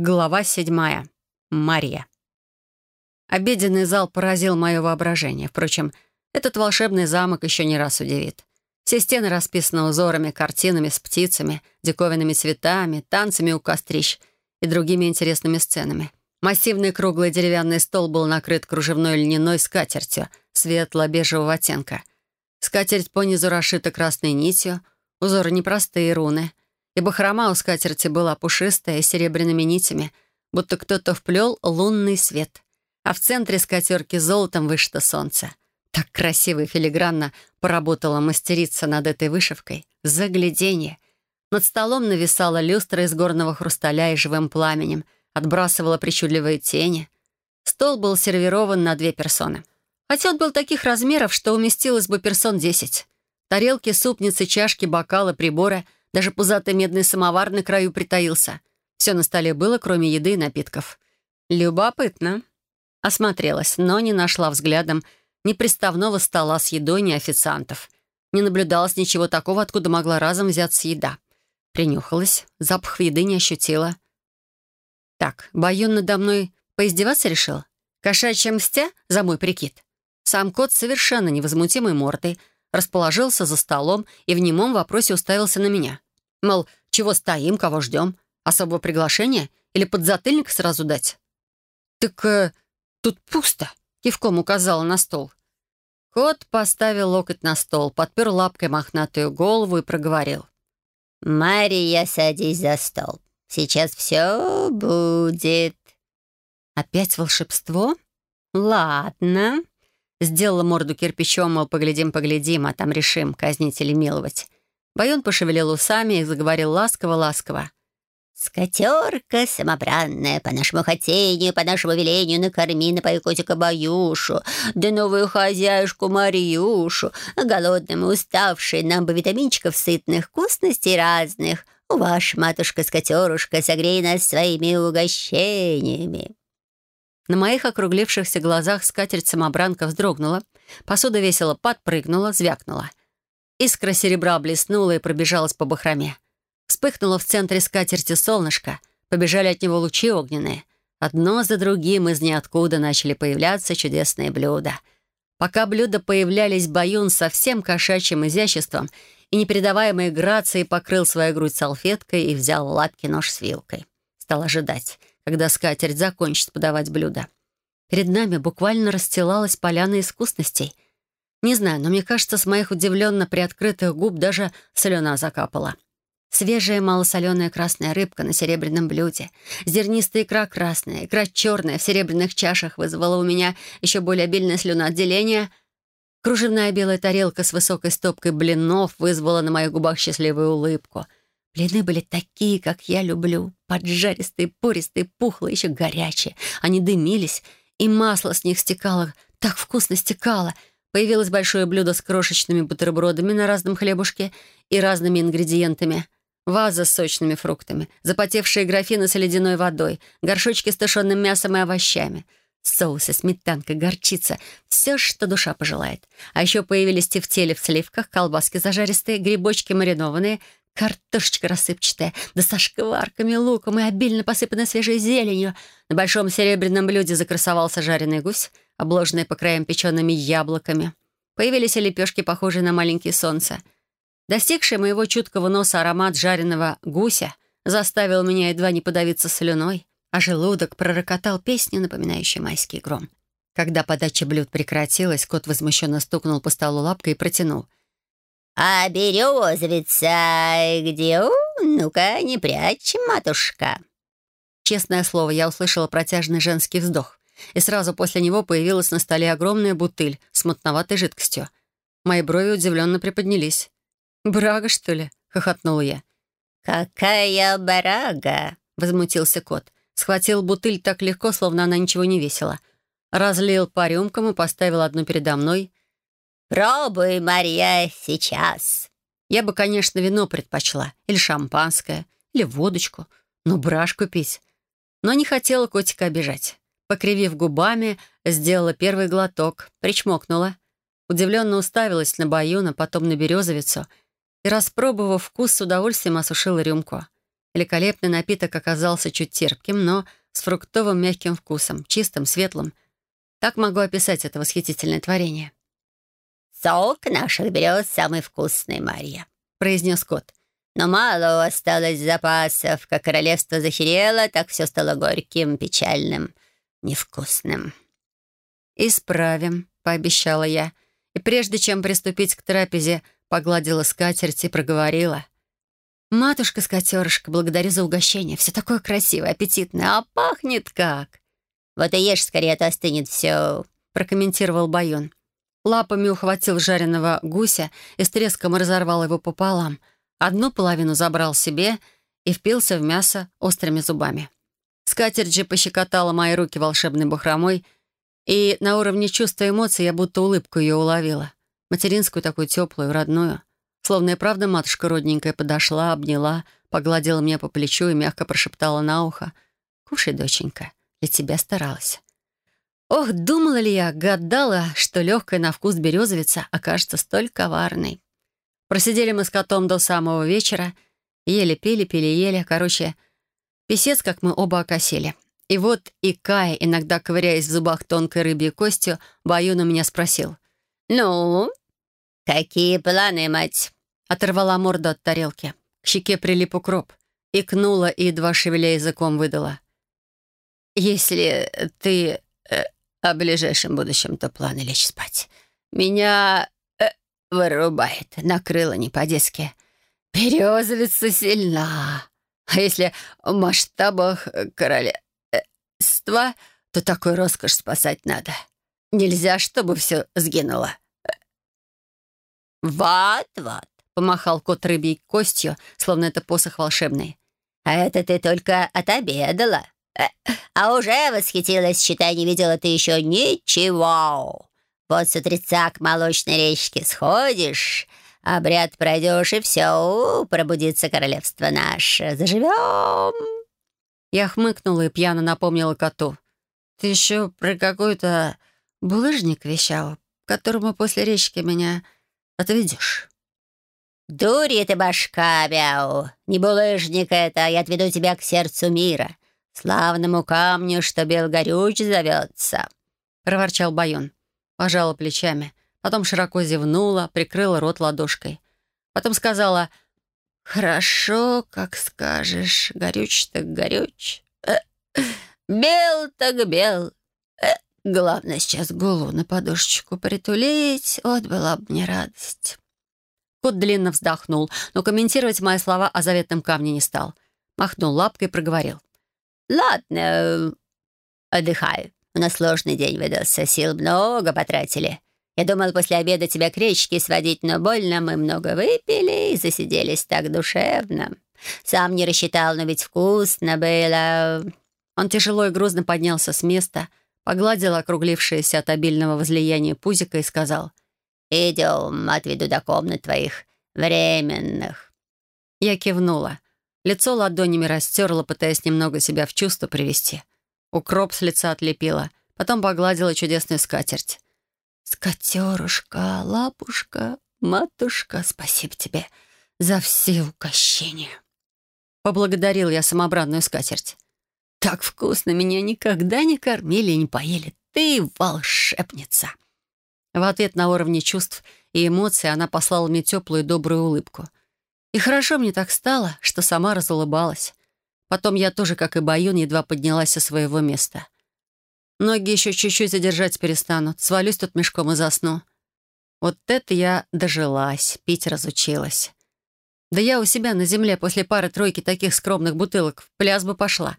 Глава седьмая. Мария. Обеденный зал поразил мое воображение. Впрочем, этот волшебный замок еще не раз удивит. Все стены расписаны узорами, картинами с птицами, диковинными цветами, танцами у кострищ и другими интересными сценами. Массивный круглый деревянный стол был накрыт кружевной льняной скатертью светло-бежевого оттенка. Скатерть понизу расшита красной нитью, узоры непростые руны, и бахрома у скатерти была пушистая, с серебряными нитями, будто кто-то вплел лунный свет. А в центре скатерки золотом вышито солнце. Так красиво и филигранно поработала мастерица над этой вышивкой. Загляденье. Над столом нависала люстра из горного хрусталя и живым пламенем, отбрасывала причудливые тени. Стол был сервирован на две персоны. Хотя был таких размеров, что уместилось бы персон десять. Тарелки, супницы, чашки, бокалы, приборы — даже пузатый медный самовар на краю притаился. Все на столе было, кроме еды и напитков. Любопытно. Осмотрелась, но не нашла взглядом ни приставного стола с едой, ни официантов. Не наблюдалось ничего такого, откуда могла разом взяться еда. Принюхалась, запах еды не ощутила. Так, Баюн надо мной поиздеваться решил? Кошачья мстя за мой прикид? Сам кот совершенно невозмутимой мордой расположился за столом и в немом вопросе уставился на меня. Мол, чего стоим, кого ждем? Особого приглашения? Или подзатыльник сразу дать? «Так э, тут пусто», — кивком указала на стол. Кот поставил локоть на стол, подпер лапкой мохнатую голову и проговорил. «Мария, садись за стол. Сейчас все будет». «Опять волшебство? Ладно». Сделала морду кирпичом, мол, поглядим-поглядим, а там решим, казнить или миловать. Байон пошевелил усами и заговорил ласково-ласково. «Скотерка самобранная, по нашему хотению, по нашему велению, накорми, напои котика Баюшу, да новую хозяюшку Мариюшу, голодным и уставшей, нам бы витаминчиков сытных, вкусностей разных. Ваша матушка-скотерушка, согрей нас своими угощениями». На моих округлившихся глазах скатерть-самобранка вздрогнула, посуда весело подпрыгнула, звякнула. Искра серебра блеснула и пробежалась по бахроме. Вспыхнуло в центре скатерти солнышко, побежали от него лучи огненные. Одно за другим из ниоткуда начали появляться чудесные блюда. Пока блюда появлялись, Баюн со всем кошачьим изяществом и непередаваемой грацией покрыл свою грудь салфеткой и взял в лапки нож с вилкой. Стал ожидать когда скатерть закончит подавать блюдо. Перед нами буквально расстилалась поляна искусностей. Не знаю, но мне кажется, с моих удивленно приоткрытых губ даже слюна закапала. Свежая малосоленая красная рыбка на серебряном блюде, зернистая икра красная, икра черная в серебряных чашах вызвала у меня еще более обильное слюноотделение. Кружевная белая тарелка с высокой стопкой блинов вызвала на моих губах счастливую улыбку — Блины были такие, как я люблю. Поджаристые, пористые, пухлые, еще горячие. Они дымились, и масло с них стекало, так вкусно стекало. Появилось большое блюдо с крошечными бутербродами на разном хлебушке и разными ингредиентами. Ваза с сочными фруктами, запотевшие графины с ледяной водой, горшочки с тушеным мясом и овощами — Соусы, сметанка, горчица — все, что душа пожелает. А еще появились тефтели в сливках, колбаски зажаристые, грибочки маринованные, Картошечка рассыпчатая, да со шкварками, луком и обильно посыпанной свежей зеленью. На большом серебряном блюде закрасовался жареный гусь, обложенный по краям печеными яблоками. Появились и лепешки, похожие на маленькие солнца. Достигший моего чуткого носа аромат жареного гуся заставил меня едва не подавиться слюной, а желудок пророкотал песню, напоминающую майский гром. Когда подача блюд прекратилась, кот возмущенно стукнул по столу лапкой и протянул — «А березовица где? Ну-ка, не прячь, матушка!» Честное слово, я услышала протяжный женский вздох, и сразу после него появилась на столе огромная бутыль с мутноватой жидкостью. Мои брови удивленно приподнялись. «Брага, что ли?» — хохотнула я. «Какая брага!» — возмутился кот. Схватил бутыль так легко, словно она ничего не весила. Разлил по рюмкам и поставил одну передо мной, «Пробуй, Мария, сейчас!» Я бы, конечно, вино предпочла, или шампанское, или водочку, но брашку пить. Но не хотела котика обижать. Покривив губами, сделала первый глоток, причмокнула. Удивленно уставилась на баюна, потом на березовицу и, распробовав вкус, с удовольствием осушила рюмку. Великолепный напиток оказался чуть терпким, но с фруктовым мягким вкусом, чистым, светлым. Так могу описать это восхитительное творение. «Сок наших берез самый вкусный, Марья», — произнес кот. «Но мало осталось запасов. Как королевство захерело, так все стало горьким, печальным, невкусным». «Исправим», — пообещала я. И прежде чем приступить к трапезе, погладила скатерть и проговорила. «Матушка-скатерышка, благодарю за угощение. Все такое красивое, аппетитное, а пахнет как!» «Вот и ешь скорее, а то остынет все», — прокомментировал Баюн. Лапами ухватил жареного гуся и с треском разорвал его пополам. Одну половину забрал себе и впился в мясо острыми зубами. Скатерть же пощекотала мои руки волшебной бахромой, и на уровне чувства эмоций я будто улыбку ее уловила. Материнскую такую теплую, родную. Словно и правда матушка родненькая подошла, обняла, погладила меня по плечу и мягко прошептала на ухо. «Кушай, доченька, для тебя старалась». Ох, думала ли я, гадала, что легкая на вкус березовица окажется столь коварной. Просидели мы с котом до самого вечера, ели, пили, пили, ели. Короче, писец, как мы оба окосили. И вот и Кая, иногда ковыряясь в зубах тонкой рыбьей костью, Баюн у меня спросил. «Ну, какие планы, мать?» Оторвала морду от тарелки. К щеке прилип укроп. Икнула и, едва шевеля языком, выдала. «Если ты э, о ближайшем будущем, то планы лечь спать. Меня э, вырубает, накрыло не по-детски. Березовица сильна. А если в масштабах королевства, то такой роскошь спасать надо. Нельзя, чтобы все сгинуло. «Вот-вот», — помахал кот рыбьей костью, словно это посох волшебный. «А это ты только отобедала. А уже восхитилась, считай, не видела ты еще ничего. Вот с утреца к молочной речке сходишь, обряд пройдешь, и все, пробудится королевство наше. Заживем!» Я хмыкнула и пьяно напомнила коту. «Ты еще про какой-то булыжник вещал, которому после речки меня отведешь?» «Дури ты башка, Бяу! Не булыжник это, я отведу тебя к сердцу мира славному камню, что Белгорюч зовется», — проворчал Баюн. Пожала плечами, потом широко зевнула, прикрыла рот ладошкой. Потом сказала «Хорошо, как скажешь, горюч так горюч, э, бел так бел. Э, главное сейчас голову на подушечку притулить, вот была бы мне радость». Кот длинно вздохнул, но комментировать мои слова о заветном камне не стал. Махнул лапкой и проговорил. «Ладно, отдыхай. У нас сложный день выдался, сил много потратили. Я думал после обеда тебя к речке сводить, но больно мы много выпили и засиделись так душевно. Сам не рассчитал, но ведь вкусно было». Он тяжело и грузно поднялся с места, погладил округлившееся от обильного возлияния пузика и сказал, «Идем, отведу до комнат твоих временных». Я кивнула. Лицо ладонями растерла, пытаясь немного себя в чувство привести. Укроп с лица отлепила, потом погладила чудесную скатерть. «Скатерушка, лапушка, матушка, спасибо тебе за все угощения!» Поблагодарил я самобранную скатерть. «Так вкусно меня никогда не кормили и не поели. Ты волшебница!» В ответ на уровне чувств и эмоций она послала мне теплую добрую улыбку — и хорошо мне так стало, что сама разулыбалась. Потом я тоже, как и Баюн, едва поднялась со своего места. Ноги еще чуть-чуть задержать перестанут. Свалюсь тут мешком и засну. Вот это я дожилась, пить разучилась. Да я у себя на земле после пары-тройки таких скромных бутылок в пляс бы пошла.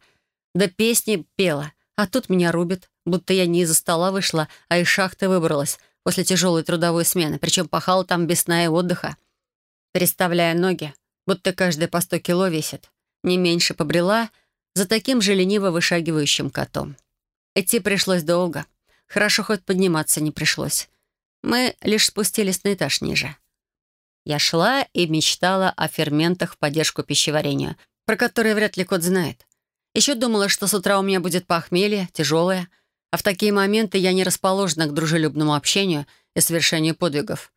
Да песни пела. А тут меня рубит, будто я не из-за стола вышла, а из шахты выбралась после тяжелой трудовой смены, причем пахала там без сна и отдыха переставляя ноги, будто каждая по сто кило весит. Не меньше побрела за таким же лениво вышагивающим котом. Идти пришлось долго. Хорошо, хоть подниматься не пришлось. Мы лишь спустились на этаж ниже. Я шла и мечтала о ферментах в поддержку пищеварению, про которые вряд ли кот знает. Еще думала, что с утра у меня будет похмелье, тяжелое, а в такие моменты я не расположена к дружелюбному общению и совершению подвигов.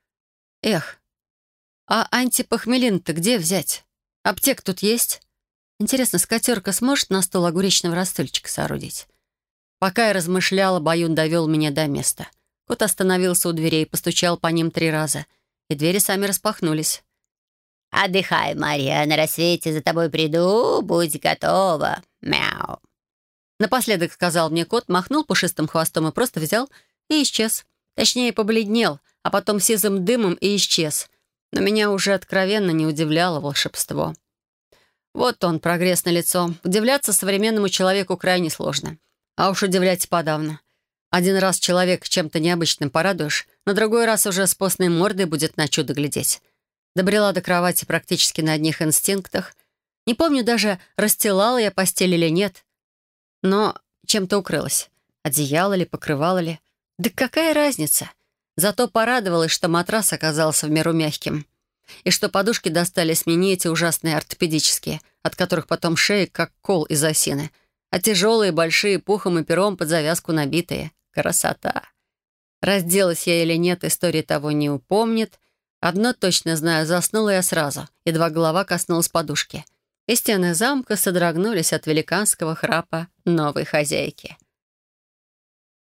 Эх, «А антипохмелин-то где взять? Аптек тут есть?» Интересно, скатерка сможет на стол огуречного растольчика соорудить? Пока я размышляла, Баюн довел меня до места. Кот остановился у дверей, постучал по ним три раза, и двери сами распахнулись. «Отдыхай, Мария, на рассвете за тобой приду, будь готова. Мяу». Напоследок сказал мне кот, махнул пушистым хвостом и просто взял и исчез. Точнее, побледнел, а потом сизым дымом и исчез. Но меня уже откровенно не удивляло волшебство. Вот он, прогресс на лицо. Удивляться современному человеку крайне сложно. А уж удивлять подавно. Один раз человек чем-то необычным порадуешь, на другой раз уже с постной мордой будет на чудо глядеть. Добрела до кровати практически на одних инстинктах. Не помню даже, расстилала я постель или нет. Но чем-то укрылась. Одеяло ли, покрывало ли. Да какая разница? Зато порадовалась, что матрас оказался в меру мягким. И что подушки достались мне не эти ужасные ортопедические, от которых потом шея как кол из осины, а тяжелые, большие, пухом и пером под завязку набитые. Красота! Разделась я или нет, история того не упомнит. Одно точно знаю, заснула я сразу, едва голова коснулась подушки. И стены замка содрогнулись от великанского храпа новой хозяйки.